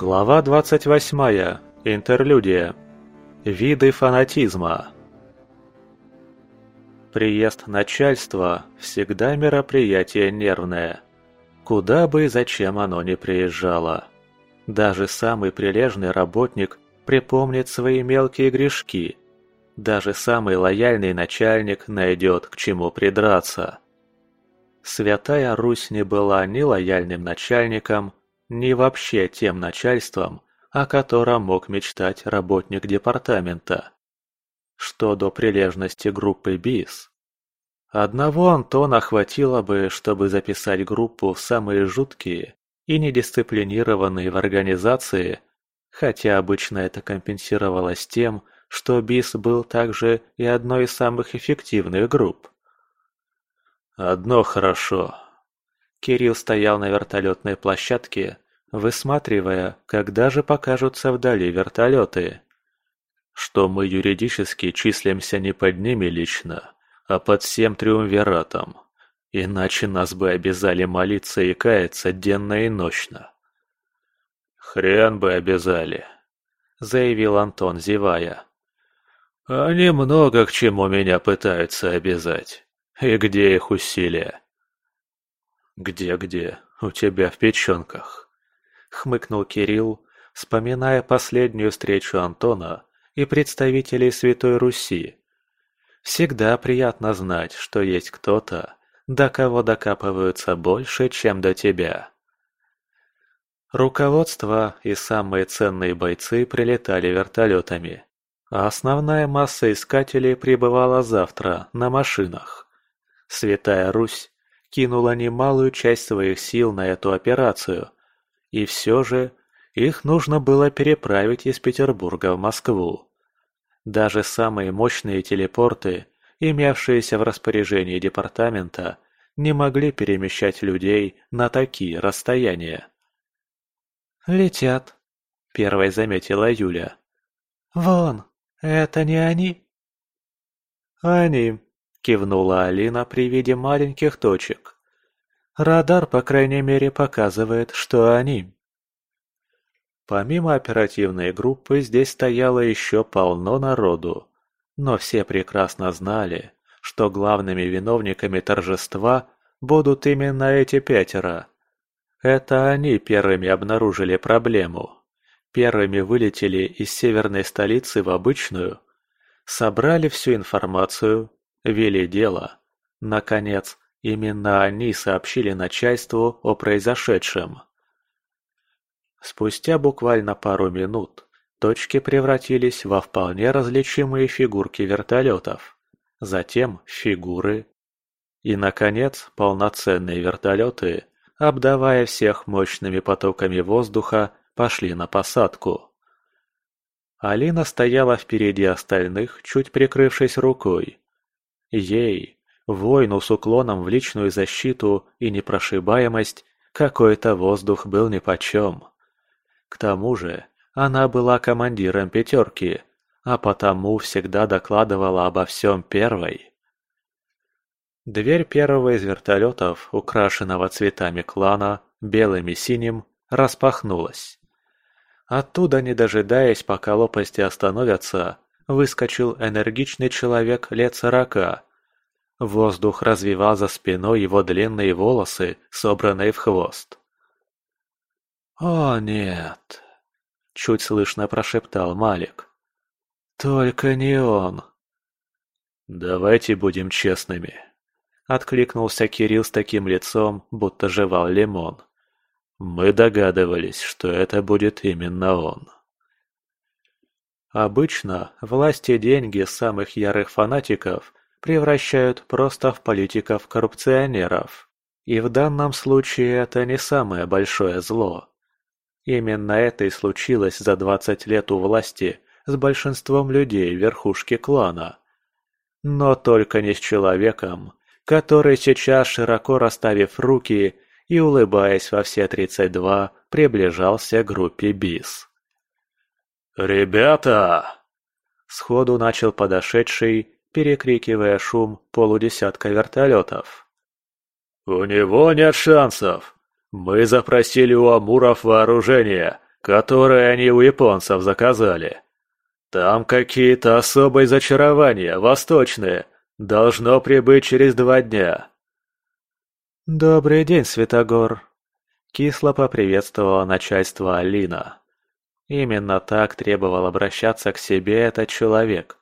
Глава 28. Интерлюдия. Виды фанатизма. Приезд начальства – всегда мероприятие нервное. Куда бы и зачем оно ни приезжало. Даже самый прилежный работник припомнит свои мелкие грешки. Даже самый лояльный начальник найдет к чему придраться. Святая Русь не была ни лояльным начальником, ни вообще тем начальством, о котором мог мечтать работник департамента. Что до прилежности группы БИС. Одного Антона хватило бы, чтобы записать группу в самые жуткие и недисциплинированные в организации, хотя обычно это компенсировалось тем, что БИС был также и одной из самых эффективных групп. Одно хорошо. Кирилл стоял на вертолетной площадке, высматривая, когда же покажутся вдали вертолеты. Что мы юридически числимся не под ними лично, а под всем триумвиратом. Иначе нас бы обязали молиться и каяться денно и ночно. «Хрен бы обязали», — заявил Антон, зевая. «Они много к чему меня пытаются обязать. И где их усилия? Где-где? У тебя в печенках. Хмыкнул Кирилл, вспоминая последнюю встречу Антона и представителей Святой Руси. Всегда приятно знать, что есть кто-то, до кого докапываются больше, чем до тебя. Руководство и самые ценные бойцы прилетали вертолетами, а основная масса искателей прибывала завтра на машинах. Святая Русь кинула немалую часть своих сил на эту операцию, и все же их нужно было переправить из Петербурга в Москву. Даже самые мощные телепорты, имевшиеся в распоряжении департамента, не могли перемещать людей на такие расстояния. «Летят», — первой заметила Юля. «Вон, это не они?» «Они», – кивнула Алина при виде маленьких точек. «Радар, по крайней мере, показывает, что они». Помимо оперативной группы здесь стояло еще полно народу, но все прекрасно знали, что главными виновниками торжества будут именно эти пятеро. Это они первыми обнаружили проблему, первыми вылетели из северной столицы в обычную, собрали всю информацию вели дело. Наконец, именно они сообщили начальству о произошедшем. Спустя буквально пару минут точки превратились во вполне различимые фигурки вертолетов, затем фигуры и, наконец, полноценные вертолеты, обдавая всех мощными потоками воздуха, пошли на посадку. Алина стояла впереди остальных, чуть прикрывшись рукой, Ей, воину с уклоном в личную защиту и непрошибаемость, какой-то воздух был нипочем. К тому же, она была командиром пятерки, а потому всегда докладывала обо всем первой. Дверь первого из вертолетов, украшенного цветами клана, белым и синим, распахнулась. Оттуда, не дожидаясь, пока лопасти остановятся, выскочил энергичный человек лет сорока. Воздух развивал за спиной его длинные волосы, собранные в хвост. «О, нет!» – чуть слышно прошептал Малик. «Только не он!» «Давайте будем честными», – откликнулся Кирилл с таким лицом, будто жевал лимон. «Мы догадывались, что это будет именно он». Обычно власть и деньги самых ярых фанатиков превращают просто в политиков-коррупционеров. И в данном случае это не самое большое зло. Именно это и случилось за 20 лет у власти с большинством людей верхушки клана. Но только не с человеком, который сейчас, широко расставив руки и улыбаясь во все 32, приближался к группе БИС. «Ребята!» Сходу начал подошедший, перекрикивая шум полудесятка вертолетов. «У него нет шансов. Мы запросили у Амуров вооружение, которые они у японцев заказали. Там какие-то особые зачарования, восточные. Должно прибыть через два дня». «Добрый день, Святогор», — кисло поприветствовала начальство Алина. Именно так требовал обращаться к себе этот человек.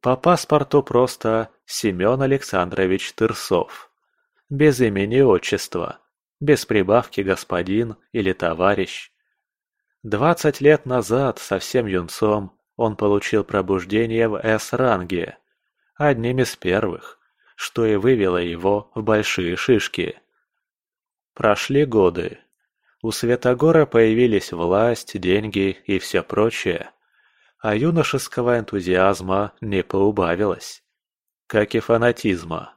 По паспорту просто Семен Александрович Тырсов. Без имени отчества, без прибавки господин или товарищ. Двадцать лет назад, совсем юнцом, он получил пробуждение в С-ранге, одним из первых, что и вывело его в большие шишки. Прошли годы. У Светогора появились власть, деньги и все прочее, а юношеского энтузиазма не поубавилось, как и фанатизма.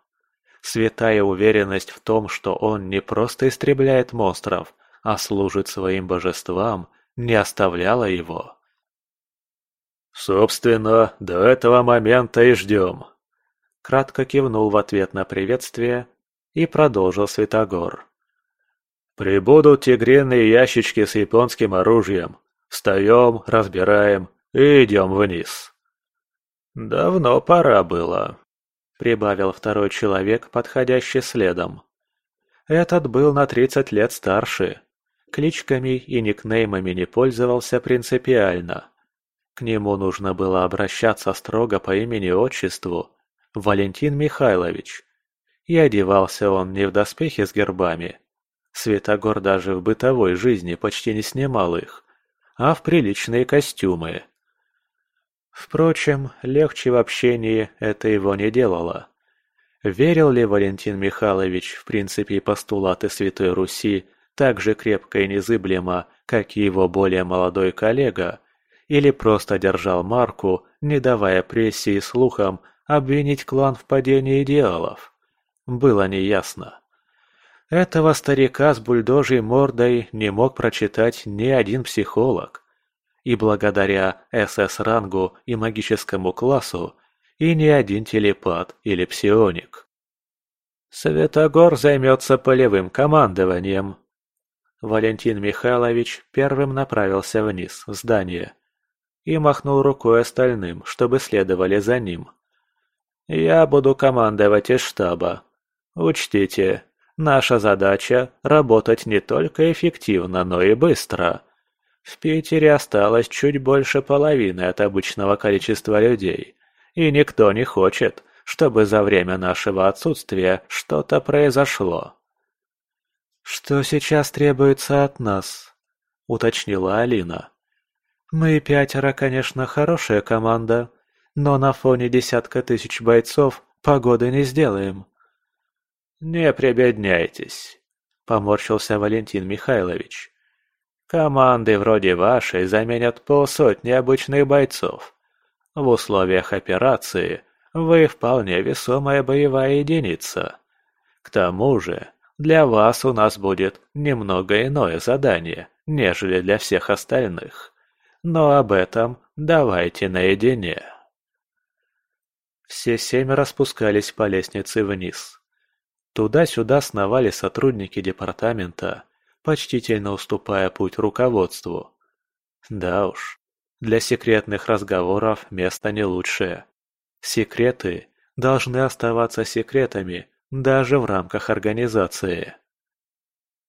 Святая уверенность в том, что он не просто истребляет монстров, а служит своим божествам, не оставляла его. «Собственно, до этого момента и ждем», — кратко кивнул в ответ на приветствие и продолжил Святогор. «Прибудут тигриные ящички с японским оружием. Встаем, разбираем и идем вниз». «Давно пора было», — прибавил второй человек, подходящий следом. Этот был на тридцать лет старше. Кличками и никнеймами не пользовался принципиально. К нему нужно было обращаться строго по имени-отчеству Валентин Михайлович. И одевался он не в доспехи с гербами. Светогор даже в бытовой жизни почти не снимал их, а в приличные костюмы. Впрочем, легче в общении это его не делало. Верил ли Валентин Михайлович в принципе и постулаты Святой Руси так же крепко и незыблемо, как и его более молодой коллега, или просто держал марку, не давая прессе и слухам обвинить клан в падении идеалов. Было неясно. Этого старика с бульдожей мордой не мог прочитать ни один психолог. И благодаря СС-рангу и магическому классу и ни один телепат или псионик. Светогор займется полевым командованием. Валентин Михайлович первым направился вниз, в здание и махнул рукой остальным, чтобы следовали за ним. «Я буду командовать из штаба. Учтите, наша задача – работать не только эффективно, но и быстро. В Питере осталось чуть больше половины от обычного количества людей, и никто не хочет, чтобы за время нашего отсутствия что-то произошло». «Что сейчас требуется от нас?» – уточнила Алина. Мы пятеро, конечно, хорошая команда, но на фоне десятка тысяч бойцов погоды не сделаем. Не прибедняйтесь, поморщился Валентин Михайлович. Команды вроде вашей заменят полсотни обычных бойцов. В условиях операции вы вполне весомая боевая единица. К тому же, для вас у нас будет немного иное задание, нежели для всех остальных но об этом давайте наедине. Все семеро спускались по лестнице вниз. Туда-сюда сновали сотрудники департамента, почтительно уступая путь руководству. Да уж, для секретных разговоров место не лучшее. Секреты должны оставаться секретами даже в рамках организации.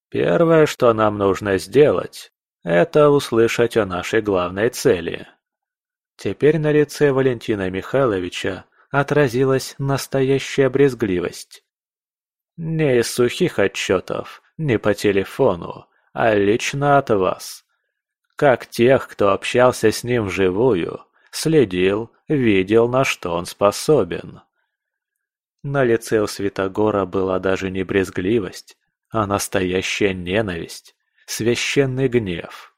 Первое, что нам нужно сделать, это услышать о нашей главной цели. Теперь на лице Валентина Михайловича отразилась настоящая брезгливость. Не из сухих отчетов, не по телефону, а лично от вас. Как тех, кто общался с ним вживую, следил, видел, на что он способен. На лице у Святогора была даже не брезгливость, а настоящая ненависть священный гнев.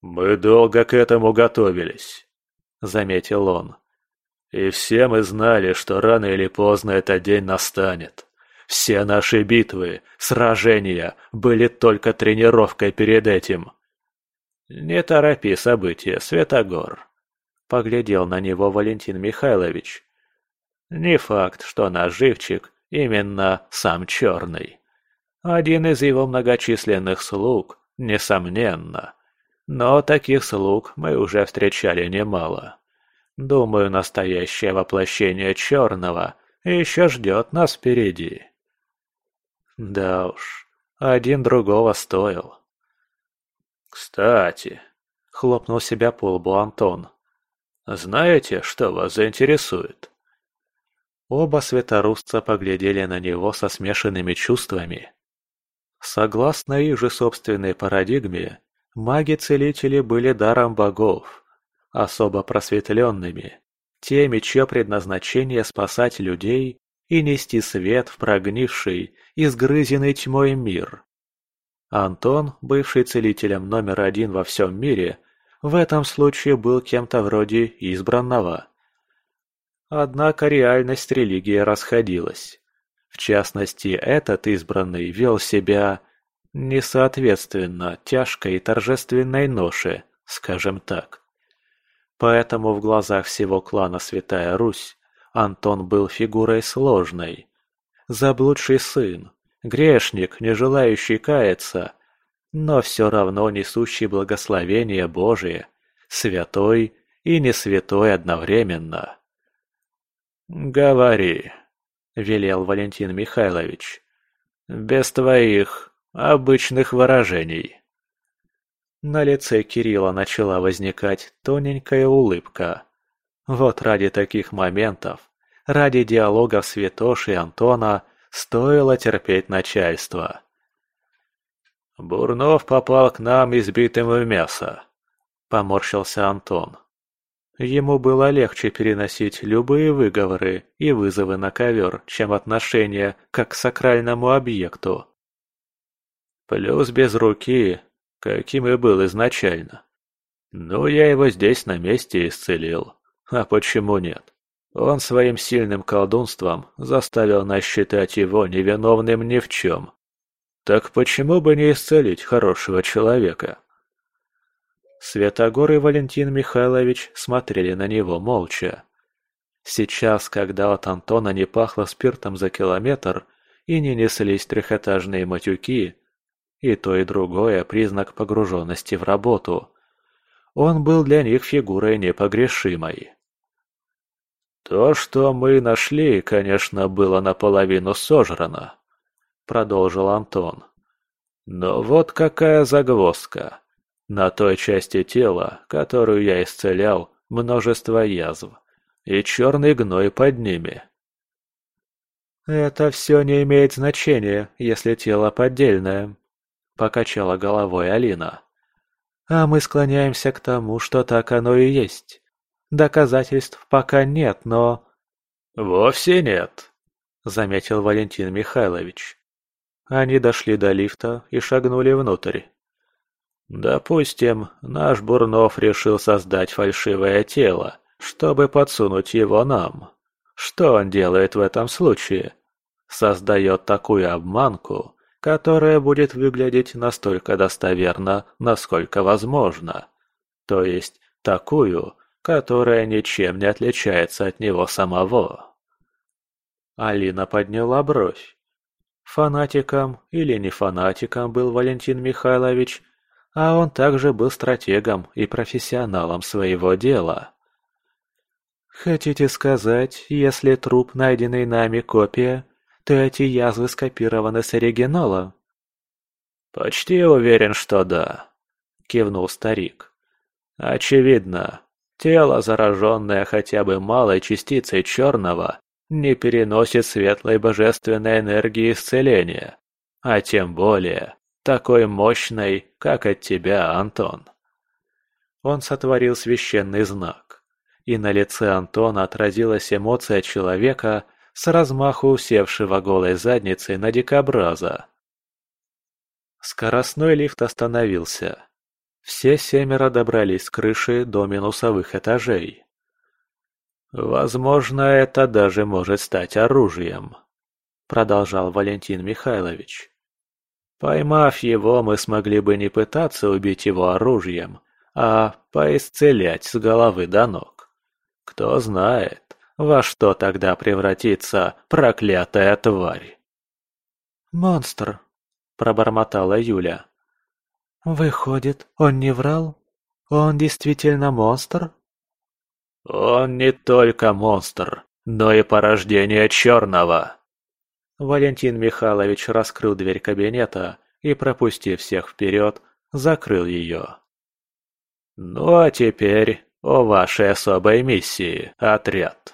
«Мы долго к этому готовились», — заметил он. «И все мы знали, что рано или поздно этот день настанет. Все наши битвы, сражения были только тренировкой перед этим». «Не торопи события, Светогор», — поглядел на него Валентин Михайлович. «Не факт, что наш живчик именно сам черный». Один из его многочисленных слуг, несомненно, Но таких слуг мы уже встречали немало. Думаю, настоящее воплощение черного еще ждет нас впереди. Да уж, один другого стоил. Кстати, хлопнул себя по лбу Антон. Знаете, что вас заинтересует? Оба светорусца поглядели на него со смешанными чувствами. Согласно их же собственной парадигме, маги-целители были даром богов, особо просветленными, теми, чье предназначение спасать людей и нести свет в прогнивший, изгрызенный тьмой мир. Антон, бывший целителем номер один во всем мире, в этом случае был кем-то вроде избранного. Однако реальность религии расходилась. В частности, этот избранный вел себя несоответственно тяжкой и торжественной ноше, скажем так. Поэтому в глазах всего клана Святая Русь Антон был фигурой сложной. Заблудший сын, грешник, не желающий каяться, но все равно несущий благословение Божие, святой и не святой одновременно. «Говори», — велел Валентин Михайлович, — «без твоих обычных выражений». На лице Кирилла начала возникать тоненькая улыбка. Вот ради таких моментов, ради диалогов Святоши и Антона, стоило терпеть начальство. «Бурнов попал к нам избитым в мясо», — поморщился Антон. Ему было легче переносить любые выговоры и вызовы на ковер, чем отношение как к сакральному объекту. Плюс без руки, каким и был изначально. Ну, я его здесь на месте исцелил. А почему нет? Он своим сильным колдунством заставил нас считать его невиновным ни в чем. Так почему бы не исцелить хорошего человека? Светогор и Валентин Михайлович смотрели на него молча. Сейчас, когда от Антона не пахло спиртом за километр и не неслись трехэтажные матюки, и то и другое признак погруженности в работу, он был для них фигурой непогрешимой. «То, что мы нашли, конечно, было наполовину сожрано», — продолжил Антон. «Но вот какая загвоздка. На той части тела, которую я исцелял, множество язв. И черный гной под ними. «Это все не имеет значения, если тело поддельное», — покачала головой Алина. «А мы склоняемся к тому, что так оно и есть. Доказательств пока нет, но...» «Вовсе нет», — заметил Валентин Михайлович. Они дошли до лифта и шагнули внутрь. Допустим, наш Бурнов решил создать фальшивое тело, чтобы подсунуть его нам. Что он делает в этом случае? Создает такую обманку, которая будет выглядеть настолько достоверно, насколько возможно. То есть такую, которая ничем не отличается от него самого. Алина подняла бровь. Фанатиком или не фанатиком был Валентин Михайлович – а он также был стратегом и профессионалом своего дела. Хотите сказать, если труп, найденный нами копия, то эти язвы скопированы с оригинала? Почти уверен, что да, кивнул старик. Очевидно, тело, зараженное хотя бы малой частицей черного, не переносит светлой божественной энергии исцеления, а тем более такой мощной, как от тебя, Антон. Он сотворил священный знак, и на лице Антона отразилась эмоция человека с размаху усевшего голой задницей на дикобраза. Скоростной лифт остановился. Все семеро добрались с крыши до минусовых этажей. «Возможно, это даже может стать оружием», — продолжал Валентин Михайлович. Поймав его, мы смогли бы не пытаться убить его оружием, а поисцелять с головы до ног. Кто знает, во что тогда превратится проклятая тварь. «Монстр», — пробормотала Юля. Выходит, он не врал? Он действительно монстр? Он не только монстр, но и порождение черного. Валентин Михайлович раскрыл дверь кабинета и, пропустив всех вперед, закрыл ее. «Ну а теперь о вашей особой миссии, отряд».